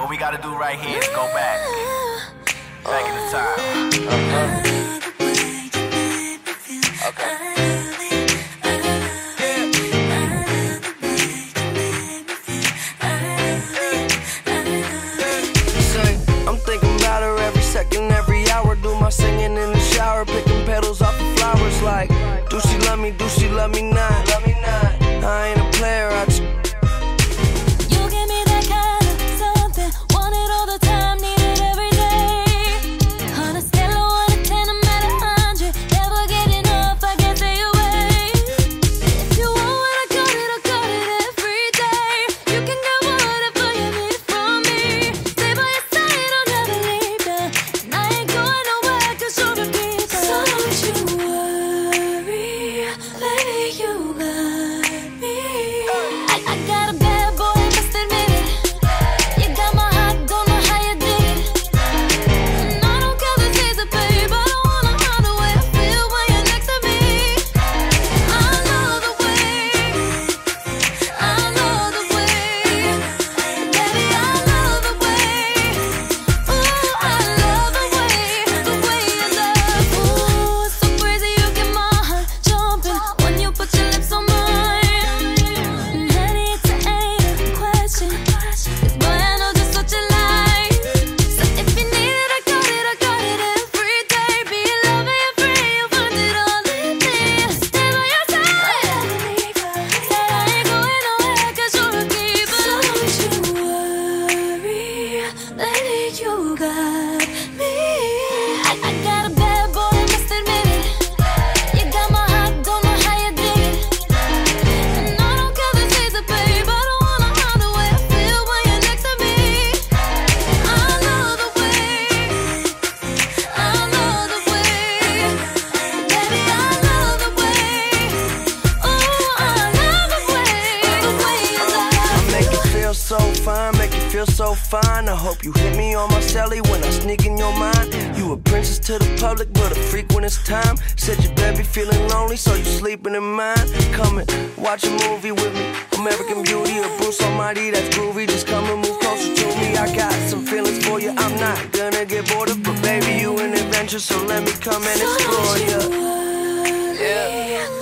What we gotta do right here is go back. Back in the time. Okay. I'm her every second, every hour. Do my singing in the shower, picking petals off flowers. Like, do she love me? Do she love me not? Love me not. I ain't a player. I just feel so fine. I hope you hit me on my celly when I sneak in your mind. You a princess to the public, but a freak when it's time. Said you better be feeling lonely, so you sleeping in mine. Come and watch a movie with me. American Beauty or Bruce Almighty, that's groovy. Just come and move closer to me. I got some feelings for you. I'm not gonna get bored of, but baby, you an adventure, so let me come and explore you. Yeah.